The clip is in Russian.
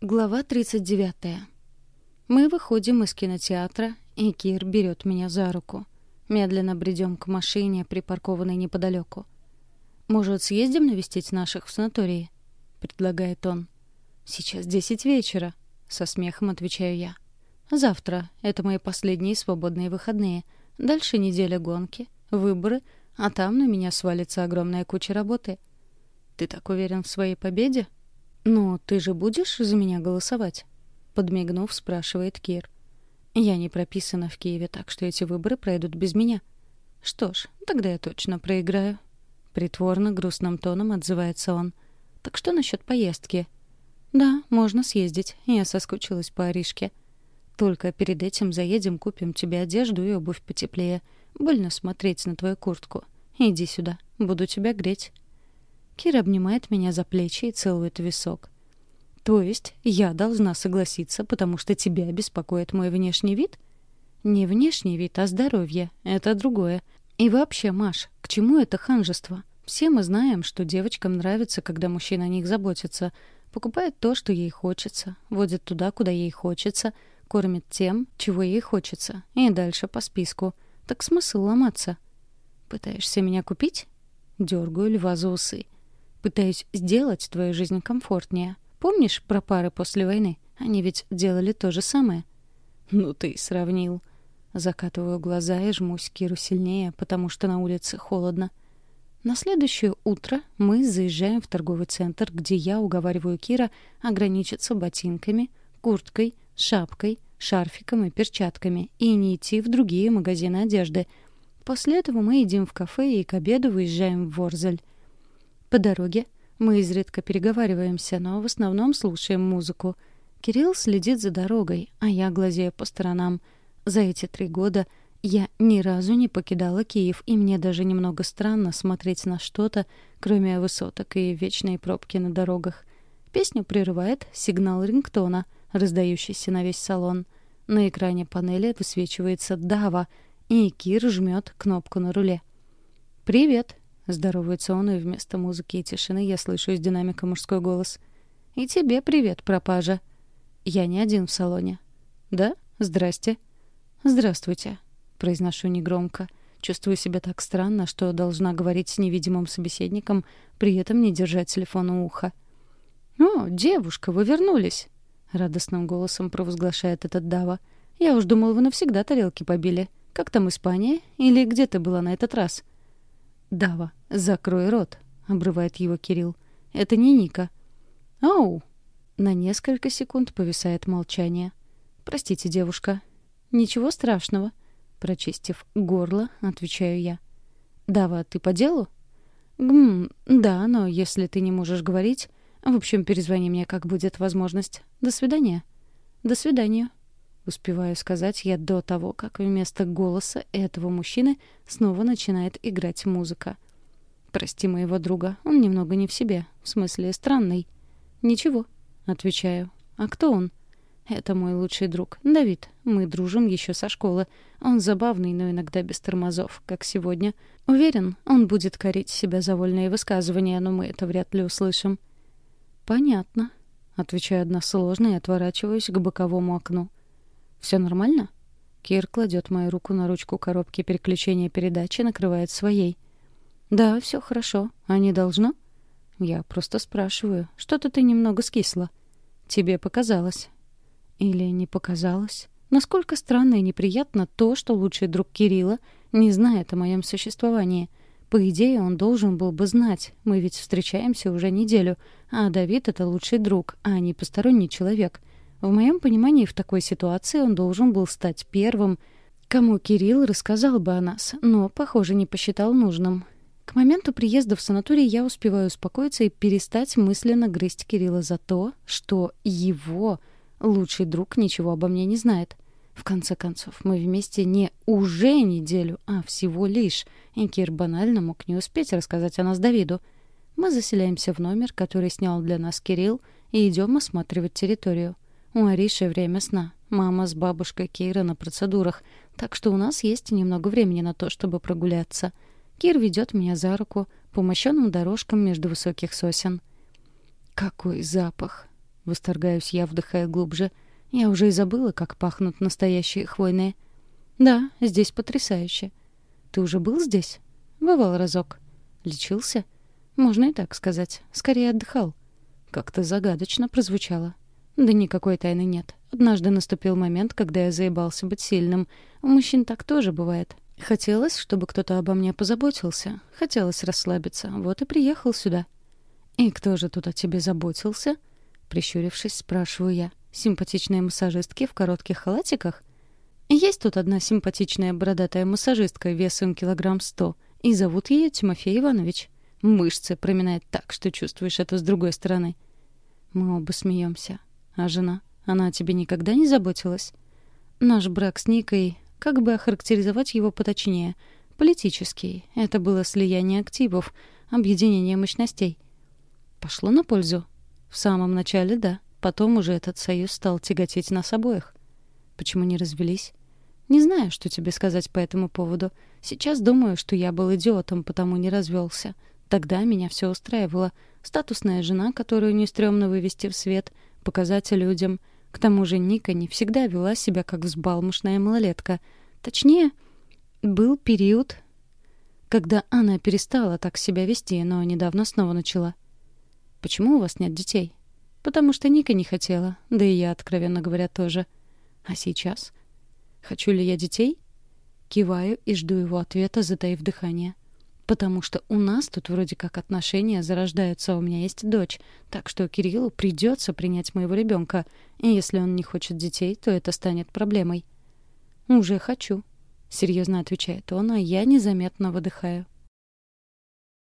Глава 39. Мы выходим из кинотеатра, и Кир берет меня за руку. Медленно бредем к машине, припаркованной неподалеку. «Может, съездим навестить наших в санатории?» — предлагает он. «Сейчас десять вечера», — со смехом отвечаю я. «Завтра. Это мои последние свободные выходные. Дальше неделя гонки, выборы, а там на меня свалится огромная куча работы». «Ты так уверен в своей победе?» «Ну, ты же будешь за меня голосовать?» Подмигнув, спрашивает Кир. «Я не прописана в Киеве, так что эти выборы пройдут без меня». «Что ж, тогда я точно проиграю». Притворно, грустным тоном отзывается он. «Так что насчет поездки?» «Да, можно съездить. Я соскучилась по Аришке». «Только перед этим заедем, купим тебе одежду и обувь потеплее. Больно смотреть на твою куртку. Иди сюда, буду тебя греть». Кира обнимает меня за плечи и целует висок. То есть я должна согласиться, потому что тебя беспокоит мой внешний вид? Не внешний вид, а здоровье. Это другое. И вообще, Маш, к чему это ханжество? Все мы знаем, что девочкам нравится, когда мужчина о них заботится. Покупает то, что ей хочется, водит туда, куда ей хочется, кормит тем, чего ей хочется. И дальше по списку. Так смысл ломаться? Пытаешься меня купить? Дергаю льва за усы. Пытаюсь сделать твою жизнь комфортнее. Помнишь про пары после войны? Они ведь делали то же самое. Ну ты сравнил. Закатываю глаза и жмусь Киру сильнее, потому что на улице холодно. На следующее утро мы заезжаем в торговый центр, где я уговариваю Кира ограничиться ботинками, курткой, шапкой, шарфиком и перчатками и не идти в другие магазины одежды. После этого мы едим в кафе и к обеду выезжаем в Ворзель. По дороге мы изредка переговариваемся, но в основном слушаем музыку. Кирилл следит за дорогой, а я глазею по сторонам. За эти три года я ни разу не покидала Киев, и мне даже немного странно смотреть на что-то, кроме высоток и вечной пробки на дорогах. Песню прерывает сигнал рингтона, раздающийся на весь салон. На экране панели высвечивается «Дава», и Кир жмет кнопку на руле. «Привет!» Здоровается он, и вместо музыки и тишины я слышу из динамика мужской голос. «И тебе привет, пропажа». Я не один в салоне. «Да? Здрасте». «Здравствуйте», — произношу негромко. Чувствую себя так странно, что должна говорить с невидимым собеседником, при этом не держать телефон у уха. «О, девушка, вы вернулись!» — радостным голосом провозглашает этот Дава. «Я уж думал, вы навсегда тарелки побили. Как там Испания? Или где ты была на этот раз?» «Дава, закрой рот», — обрывает его Кирилл. «Это не Ника». «Ау!» На несколько секунд повисает молчание. «Простите, девушка». «Ничего страшного», — прочистив горло, отвечаю я. «Дава, ты по делу?» «Гм, да, но если ты не можешь говорить... В общем, перезвони мне, как будет возможность. До свидания». «До свидания», Успеваю сказать я до того, как вместо голоса этого мужчины снова начинает играть музыка. «Прости моего друга, он немного не в себе, в смысле странный». «Ничего», — отвечаю. «А кто он?» «Это мой лучший друг, Давид. Мы дружим еще со школы. Он забавный, но иногда без тормозов, как сегодня. Уверен, он будет корить себя за вольные высказывания, но мы это вряд ли услышим». «Понятно», — отвечаю односложно и отворачиваюсь к боковому окну. Все нормально?» Кир кладет мою руку на ручку коробки переключения передачи накрывает своей. «Да, все хорошо. А не должно?» «Я просто спрашиваю. Что-то ты немного скисла». «Тебе показалось». «Или не показалось?» Насколько странно и неприятно то, что лучший друг Кирилла не знает о моем существовании. По идее, он должен был бы знать. Мы ведь встречаемся уже неделю. А Давид — это лучший друг, а не посторонний человек — в моем понимании в такой ситуации он должен был стать первым, кому Кирилл рассказал бы о нас, но, похоже, не посчитал нужным. К моменту приезда в санаторий я успеваю успокоиться и перестать мысленно грызть Кирилла за то, что его лучший друг ничего обо мне не знает. В конце концов, мы вместе не уже неделю, а всего лишь, и Кир банально мог не успеть рассказать о нас Давиду. Мы заселяемся в номер, который снял для нас Кирилл, и идем осматривать территорию. У Ариши время сна. Мама с бабушкой Кира на процедурах, так что у нас есть немного времени на то, чтобы прогуляться. Кир ведет меня за руку по мощенным дорожкам между высоких сосен. Какой запах! Восторгаюсь я, вдыхая глубже. Я уже и забыла, как пахнут настоящие хвойные. Да, здесь потрясающе. Ты уже был здесь? Бывал разок. Лечился? Можно и так сказать. Скорее отдыхал. Как-то загадочно прозвучало. Да никакой тайны нет. Однажды наступил момент, когда я заебался быть сильным. У мужчин так тоже бывает. Хотелось, чтобы кто-то обо мне позаботился. Хотелось расслабиться. Вот и приехал сюда. «И кто же тут о тебе заботился?» Прищурившись, спрашиваю я. «Симпатичные массажистки в коротких халатиках?» «Есть тут одна симпатичная бородатая массажистка весом килограмм сто, и зовут ее Тимофей Иванович. Мышцы проминает так, что чувствуешь это с другой стороны». Мы оба смеемся. «А жена? Она о тебе никогда не заботилась?» «Наш брак с Никой как бы охарактеризовать его поточнее? Политический. Это было слияние активов, объединение мощностей. Пошло на пользу? В самом начале — да. Потом уже этот союз стал тяготеть нас обоих. Почему не развелись? Не знаю, что тебе сказать по этому поводу. Сейчас думаю, что я был идиотом, потому не развелся. Тогда меня все устраивало. Статусная жена, которую не стрёмно вывести в свет, показать людям — к тому же Ника не всегда вела себя как взбалмошная малолетка. Точнее, был период, когда она перестала так себя вести, но недавно снова начала. «Почему у вас нет детей?» «Потому что Ника не хотела, да и я, откровенно говоря, тоже. А сейчас? Хочу ли я детей?» Киваю и жду его ответа, затаив дыхание. Потому что у нас тут вроде как отношения зарождаются, а у меня есть дочь. Так что Кириллу придется принять моего ребенка. И если он не хочет детей, то это станет проблемой. «Уже хочу», — серьезно отвечает он, а я незаметно выдыхаю.